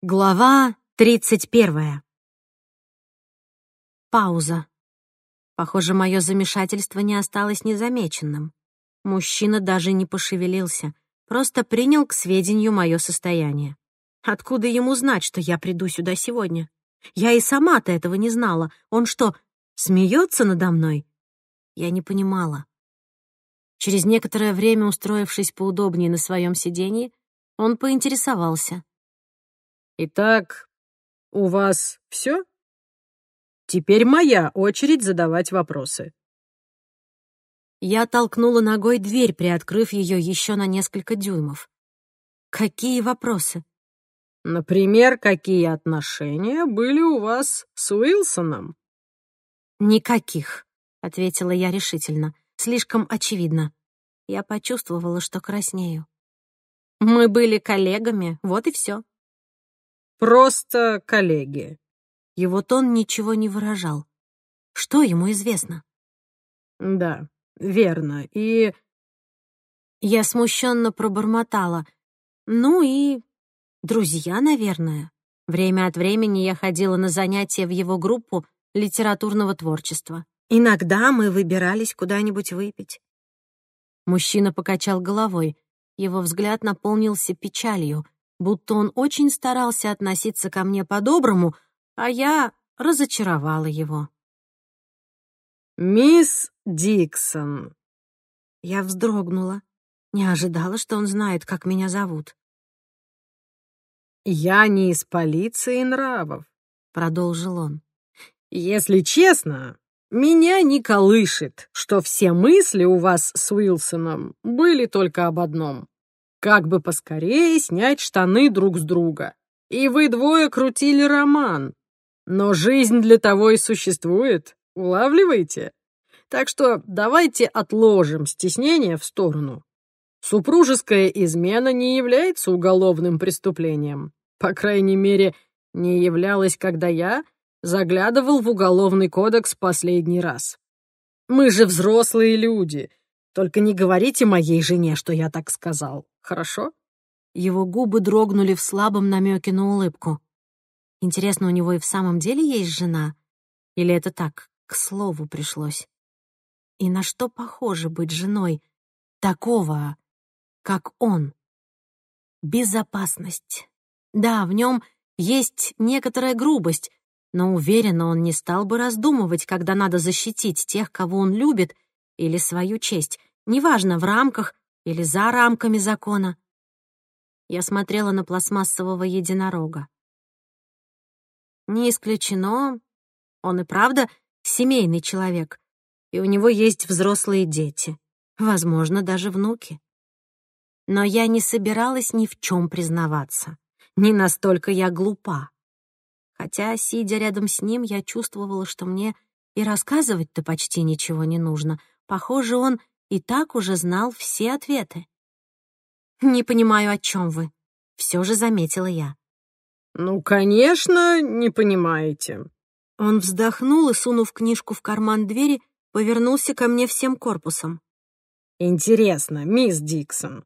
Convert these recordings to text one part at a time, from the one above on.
Глава тридцать первая. Пауза. Похоже, мое замешательство не осталось незамеченным. Мужчина даже не пошевелился, просто принял к сведению мое состояние. Откуда ему знать, что я приду сюда сегодня? Я и сама-то этого не знала. Он что, смеется надо мной? Я не понимала. Через некоторое время, устроившись поудобнее на своем сиденье, он поинтересовался. «Итак, у вас все? Теперь моя очередь задавать вопросы». Я толкнула ногой дверь, приоткрыв ее еще на несколько дюймов. «Какие вопросы?» «Например, какие отношения были у вас с Уилсоном?» «Никаких», — ответила я решительно. «Слишком очевидно». Я почувствовала, что краснею. «Мы были коллегами, вот и все». «Просто коллеги». Его тон ничего не выражал. Что ему известно? «Да, верно. И...» Я смущенно пробормотала. «Ну и Друзья, наверное. Время от времени я ходила на занятия в его группу литературного творчества. Иногда мы выбирались куда-нибудь выпить. Мужчина покачал головой. Его взгляд наполнился печалью, будто он очень старался относиться ко мне по-доброму, а я разочаровала его. «Мисс Диксон». Я вздрогнула. Не ожидала, что он знает, как меня зовут. «Я не из полиции нравов», — продолжил он. «Если честно, меня не колышет, что все мысли у вас с Уилсоном были только об одном. Как бы поскорее снять штаны друг с друга. И вы двое крутили роман. Но жизнь для того и существует, улавливаете? Так что давайте отложим стеснение в сторону. Супружеская измена не является уголовным преступлением. По крайней мере, не являлась, когда я заглядывал в Уголовный кодекс последний раз. Мы же взрослые люди. Только не говорите моей жене, что я так сказал, хорошо?» Его губы дрогнули в слабом намеке на улыбку. Интересно, у него и в самом деле есть жена? Или это так, к слову пришлось? И на что похоже быть женой такого, как он? Безопасность. Да, в нем есть некоторая грубость, но уверенно он не стал бы раздумывать, когда надо защитить тех, кого он любит, или свою честь, неважно, в рамках или за рамками закона. Я смотрела на пластмассового единорога. Не исключено, он и правда семейный человек, и у него есть взрослые дети, возможно, даже внуки. Но я не собиралась ни в чем признаваться. Не настолько я глупа. Хотя, сидя рядом с ним, я чувствовала, что мне и рассказывать-то почти ничего не нужно. Похоже, он и так уже знал все ответы. «Не понимаю, о чем вы», — все же заметила я. «Ну, конечно, не понимаете». Он вздохнул и, сунув книжку в карман двери, повернулся ко мне всем корпусом. «Интересно, мисс Диксон,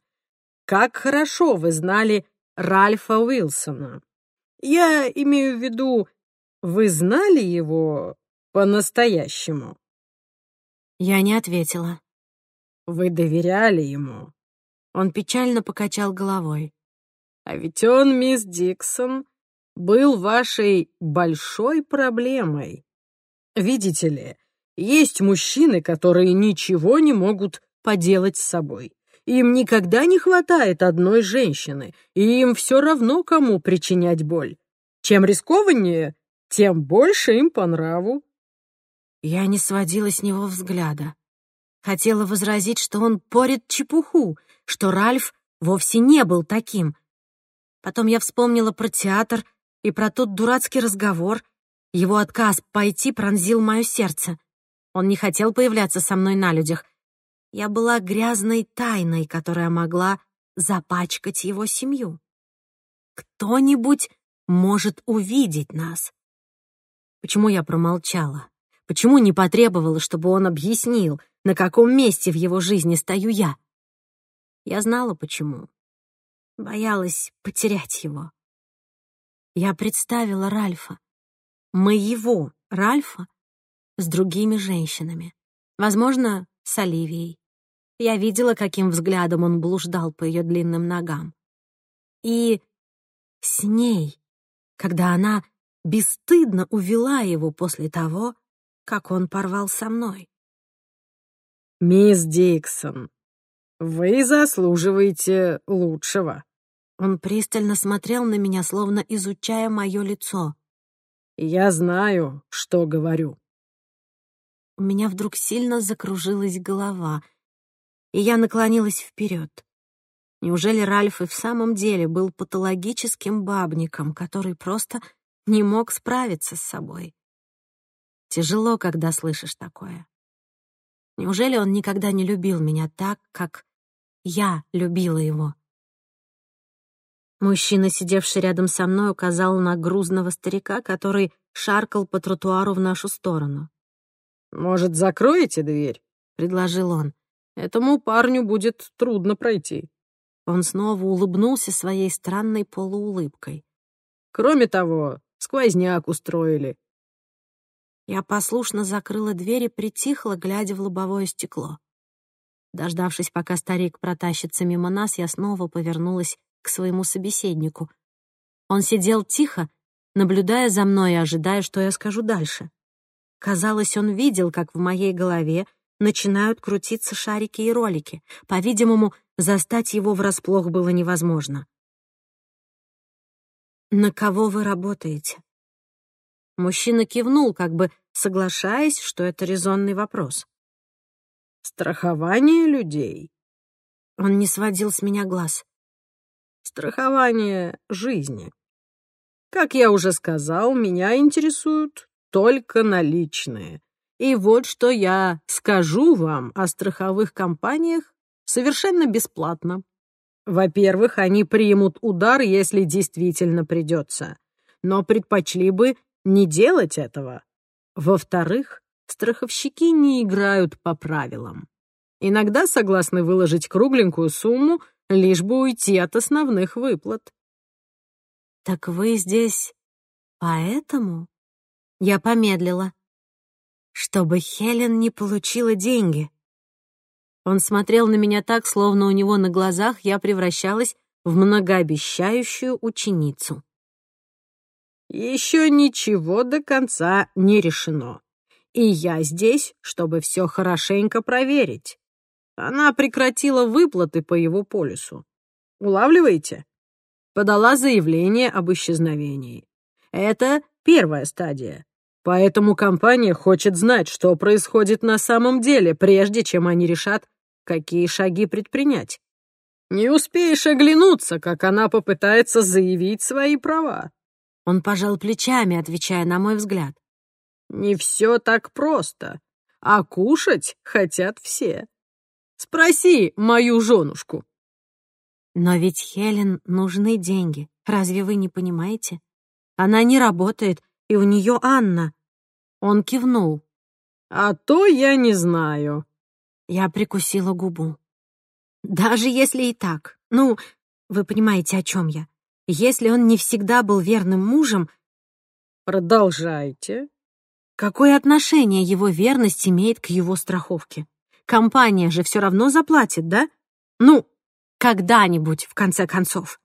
как хорошо вы знали Ральфа Уилсона. Я имею в виду, вы знали его по-настоящему? Я не ответила. Вы доверяли ему? Он печально покачал головой. А ведь он, мисс Диксон, был вашей большой проблемой. Видите ли, есть мужчины, которые ничего не могут поделать с собой. Им никогда не хватает одной женщины, и им все равно, кому причинять боль. Чем рискованнее, тем больше им по нраву. Я не сводила с него взгляда. Хотела возразить, что он порит чепуху, что Ральф вовсе не был таким. Потом я вспомнила про театр и про тот дурацкий разговор. Его отказ пойти пронзил мое сердце. Он не хотел появляться со мной на людях, я была грязной тайной, которая могла запачкать его семью. Кто-нибудь может увидеть нас. Почему я промолчала? Почему не потребовала, чтобы он объяснил, на каком месте в его жизни стою я? Я знала, почему. Боялась потерять его. Я представила Ральфа, моего Ральфа, с другими женщинами. Возможно, с Оливией. Я видела, каким взглядом он блуждал по ее длинным ногам. И с ней, когда она бесстыдно увела его после того, как он порвал со мной. «Мисс Диксон, вы заслуживаете лучшего». Он пристально смотрел на меня, словно изучая мое лицо. «Я знаю, что говорю». У меня вдруг сильно закружилась голова, и я наклонилась вперед. Неужели Ральф и в самом деле был патологическим бабником, который просто не мог справиться с собой? Тяжело, когда слышишь такое. Неужели он никогда не любил меня так, как я любила его? Мужчина, сидевший рядом со мной, указал на грузного старика, который шаркал по тротуару в нашу сторону. «Может, закроете дверь?» — предложил он. «Этому парню будет трудно пройти». Он снова улыбнулся своей странной полуулыбкой. «Кроме того, сквозняк устроили». Я послушно закрыла дверь и притихла, глядя в лобовое стекло. Дождавшись, пока старик протащится мимо нас, я снова повернулась к своему собеседнику. Он сидел тихо, наблюдая за мной и ожидая, что я скажу дальше. Казалось, он видел, как в моей голове начинают крутиться шарики и ролики. По-видимому, застать его врасплох было невозможно. «На кого вы работаете?» Мужчина кивнул, как бы соглашаясь, что это резонный вопрос. «Страхование людей». Он не сводил с меня глаз страхование жизни. Как я уже сказал, меня интересуют только наличные. И вот что я скажу вам о страховых компаниях совершенно бесплатно. Во-первых, они примут удар, если действительно придется, но предпочли бы не делать этого. Во-вторых, страховщики не играют по правилам. Иногда согласны выложить кругленькую сумму, лишь бы уйти от основных выплат. «Так вы здесь поэтому?» Я помедлила. «Чтобы Хелен не получила деньги». Он смотрел на меня так, словно у него на глазах я превращалась в многообещающую ученицу. «Еще ничего до конца не решено. И я здесь, чтобы все хорошенько проверить. Она прекратила выплаты по его полису. Улавливаете? Подала заявление об исчезновении. Это первая стадия. Поэтому компания хочет знать, что происходит на самом деле, прежде чем они решат, какие шаги предпринять. Не успеешь оглянуться, как она попытается заявить свои права. Он пожал плечами, отвечая на мой взгляд. Не все так просто, а кушать хотят все. Спроси мою женушку». «Но ведь Хелен нужны деньги. Разве вы не понимаете? Она не работает, и у нее Анна». Он кивнул. «А то я не знаю». Я прикусила губу. «Даже если и так. Ну, вы понимаете, о чем я. Если он не всегда был верным мужем...» «Продолжайте». Какое отношение его верность имеет к его страховке? Компания же все равно заплатит, да? Ну, когда-нибудь, в конце концов.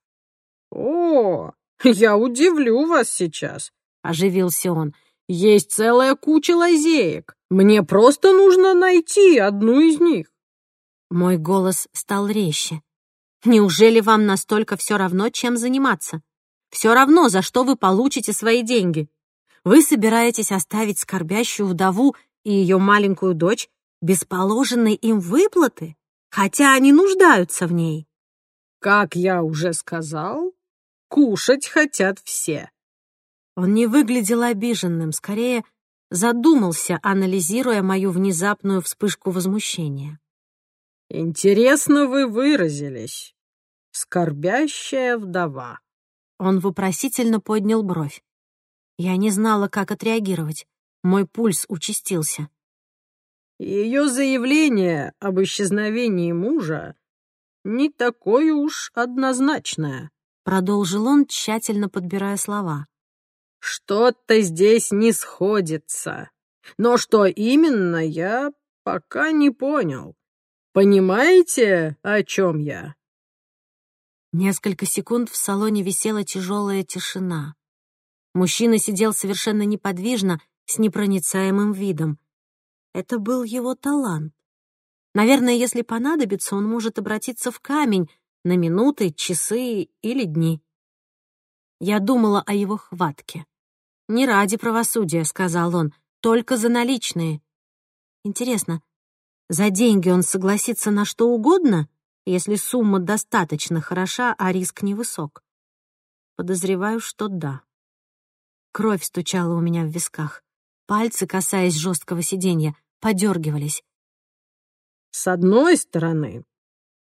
«О, я удивлю вас сейчас», — оживился он. «Есть целая куча лазеек. Мне просто нужно найти одну из них». Мой голос стал резче. «Неужели вам настолько все равно, чем заниматься? Все равно, за что вы получите свои деньги. Вы собираетесь оставить скорбящую вдову и ее маленькую дочь без положенной им выплаты, хотя они нуждаются в ней. Как я уже сказал, кушать хотят все. Он не выглядел обиженным, скорее задумался, анализируя мою внезапную вспышку возмущения. «Интересно вы выразились. Скорбящая вдова». Он вопросительно поднял бровь. Я не знала, как отреагировать. Мой пульс участился. Ее заявление об исчезновении мужа не такое уж однозначное, продолжил он, тщательно подбирая слова. «Что-то здесь не сходится. Но что именно, я пока не понял. Понимаете, о чем я?» Несколько секунд в салоне висела тяжелая тишина. Мужчина сидел совершенно неподвижно, с непроницаемым видом. Это был его талант. Наверное, если понадобится, он может обратиться в камень на минуты, часы или дни. Я думала о его хватке. «Не ради правосудия», — сказал он, — «только за наличные». Интересно, за деньги он согласится на что угодно, если сумма достаточно хороша, а риск невысок? Подозреваю, что да. Кровь стучала у меня в висках. Пальцы, касаясь жесткого сиденья, подергивались. «С одной стороны,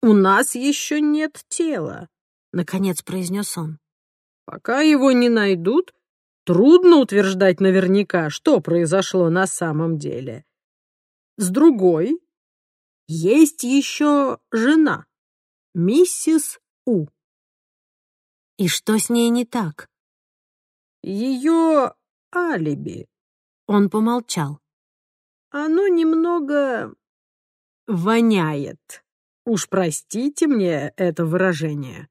у нас еще нет тела», — наконец произнес он. «Пока его не найдут, трудно утверждать наверняка, что произошло на самом деле. С другой, есть еще жена, миссис У. И что с ней не так? Ее алиби. Он помолчал. Оно немного воняет. Уж простите мне это выражение.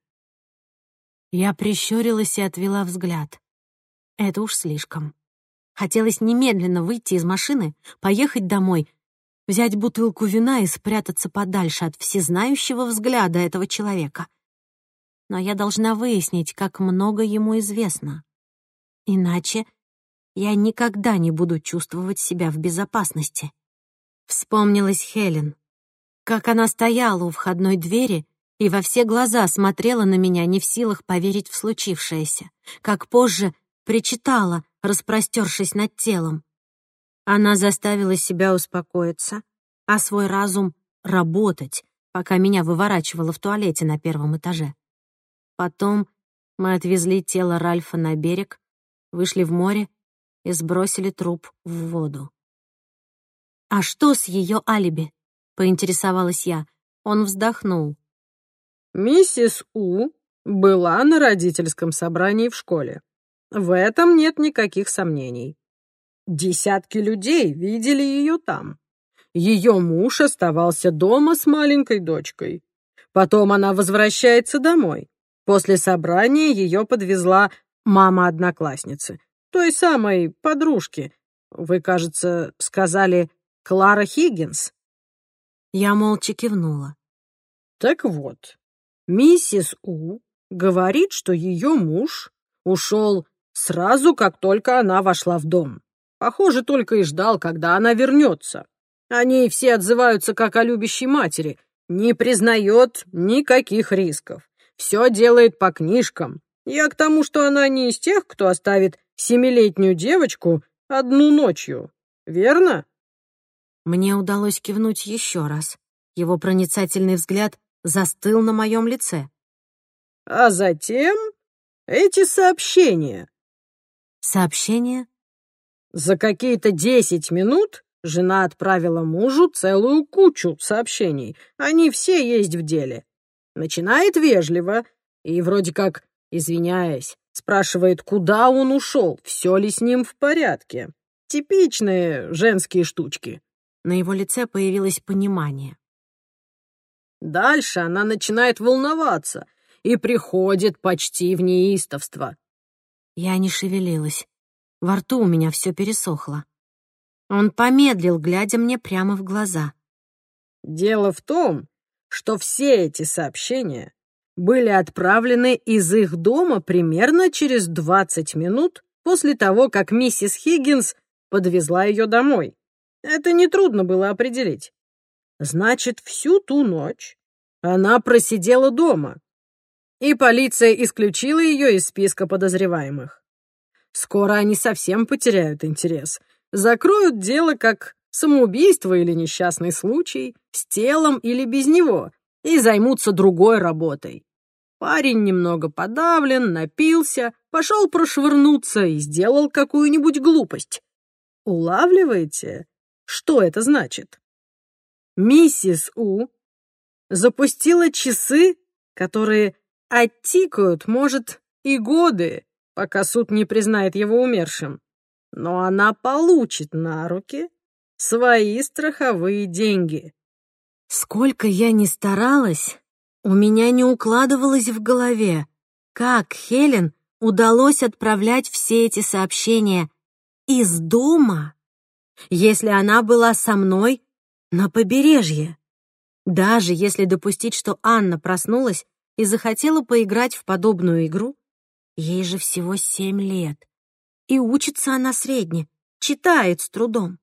Я прищурилась и отвела взгляд. Это уж слишком. Хотелось немедленно выйти из машины, поехать домой, взять бутылку вина и спрятаться подальше от всезнающего взгляда этого человека. Но я должна выяснить, как много ему известно. Иначе я никогда не буду чувствовать себя в безопасности. Вспомнилась Хелен. Как она стояла у входной двери и во все глаза смотрела на меня, не в силах поверить в случившееся. Как позже причитала, распростершись над телом. Она заставила себя успокоиться, а свой разум — работать, пока меня выворачивало в туалете на первом этаже. Потом мы отвезли тело Ральфа на берег, вышли в море и сбросили труп в воду. «А что с ее алиби?» — поинтересовалась я. Он вздохнул. «Миссис У была на родительском собрании в школе. В этом нет никаких сомнений. Десятки людей видели ее там. Ее муж оставался дома с маленькой дочкой. Потом она возвращается домой. После собрания ее подвезла мама одноклассницы той самой подружки. Вы, кажется, сказали Клара Хиггинс?» Я молча кивнула. «Так вот, миссис У говорит, что ее муж ушел сразу, как только она вошла в дом. Похоже, только и ждал, когда она вернется. Они все отзываются как о любящей матери, не признает никаких рисков. Все делает по книжкам. Я к тому, что она не из тех, кто оставит семилетнюю девочку одну ночью, верно?» Мне удалось кивнуть еще раз. Его проницательный взгляд застыл на моем лице. «А затем эти сообщения». «Сообщения?» За какие-то десять минут жена отправила мужу целую кучу сообщений. Они все есть в деле. Начинает вежливо и вроде как извиняясь, Спрашивает, куда он ушел, все ли с ним в порядке. Типичные женские штучки. На его лице появилось понимание. Дальше она начинает волноваться и приходит почти в неистовство. Я не шевелилась. Во рту у меня все пересохло. Он помедлил, глядя мне прямо в глаза. Дело в том, что все эти сообщения были отправлены из их дома примерно через 20 минут после того, как миссис Хиггинс подвезла ее домой. Это нетрудно было определить. Значит, всю ту ночь она просидела дома, и полиция исключила ее из списка подозреваемых. Скоро они совсем потеряют интерес, закроют дело как самоубийство или несчастный случай, с телом или без него, и займутся другой работой. Парень немного подавлен, напился, пошел прошвырнуться и сделал какую-нибудь глупость. Улавливаете, что это значит? Миссис У запустила часы, которые Оттикают, может, и годы, пока суд не признает его умершим. Но она получит на руки свои страховые деньги. Сколько я ни старалась, у меня не укладывалось в голове, как Хелен удалось отправлять все эти сообщения из дома, если она была со мной на побережье. Даже если допустить, что Анна проснулась и захотела поиграть в подобную игру, ей же всего семь лет. И учится она средне, читает с трудом.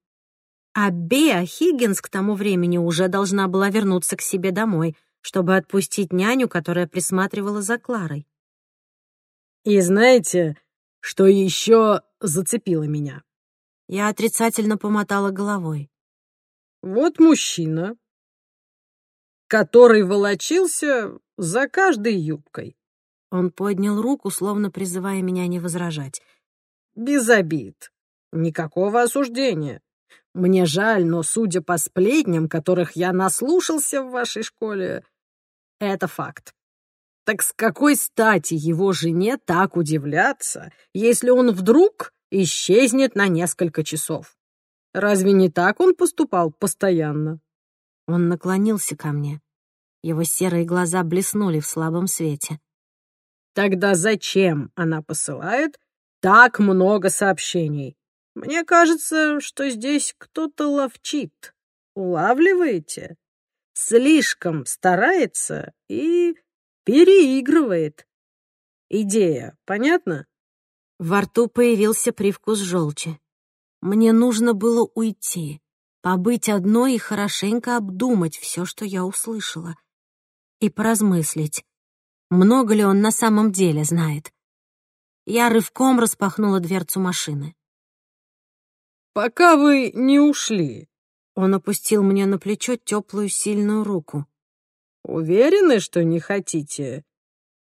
А Беа Хиггинс к тому времени уже должна была вернуться к себе домой, чтобы отпустить няню, которая присматривала за Кларой. И знаете, что еще зацепило меня? Я отрицательно помотала головой. Вот мужчина, который волочился за каждой юбкой. Он поднял руку, словно призывая меня не возражать. Без обид. Никакого осуждения. Мне жаль, но, судя по сплетням, которых я наслушался в вашей школе, это факт. Так с какой стати его жене так удивляться, если он вдруг исчезнет на несколько часов? Разве не так он поступал постоянно? Он наклонился ко мне. Его серые глаза блеснули в слабом свете. Тогда зачем она посылает так много сообщений? Мне кажется, что здесь кто-то ловчит. Улавливаете? Слишком старается и переигрывает. Идея, понятно? Во рту появился привкус желчи. Мне нужно было уйти, побыть одной и хорошенько обдумать все, что я услышала, и поразмыслить, много ли он на самом деле знает. Я рывком распахнула дверцу машины. «Пока вы не ушли», — он опустил мне на плечо теплую сильную руку. Уверены, что не хотите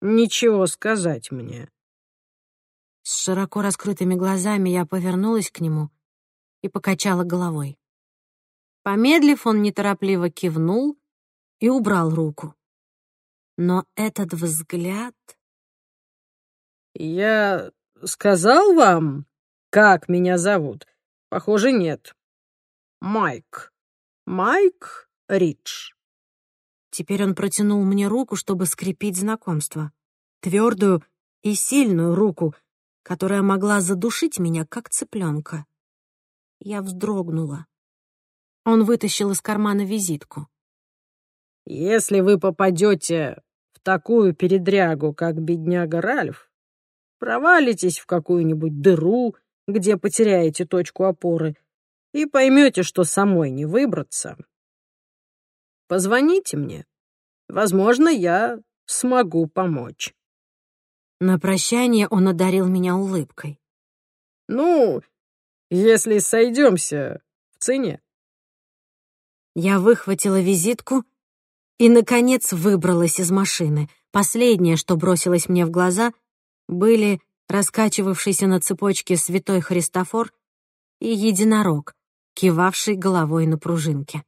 ничего сказать мне?» С широко раскрытыми глазами я повернулась к нему и покачала головой. Помедлив, он неторопливо кивнул и убрал руку. Но этот взгляд... «Я сказал вам, как меня зовут? Похоже, нет. Майк. Майк Ридж». Теперь он протянул мне руку, чтобы скрепить знакомство. Твердую и сильную руку, которая могла задушить меня, как цыпленка. Я вздрогнула. Он вытащил из кармана визитку. «Если вы попадете такую передрягу, как бедняга Ральф, провалитесь в какую-нибудь дыру, где потеряете точку опоры, и поймете, что самой не выбраться, Позвоните мне. Возможно, я смогу помочь». На прощание он одарил меня улыбкой. «Ну, если сойдемся в цене». Я выхватила визитку и, наконец, выбралась из машины. Последнее, что бросилось мне в глаза, были раскачивавшийся на цепочке святой Христофор и единорог, кивавший головой на пружинке.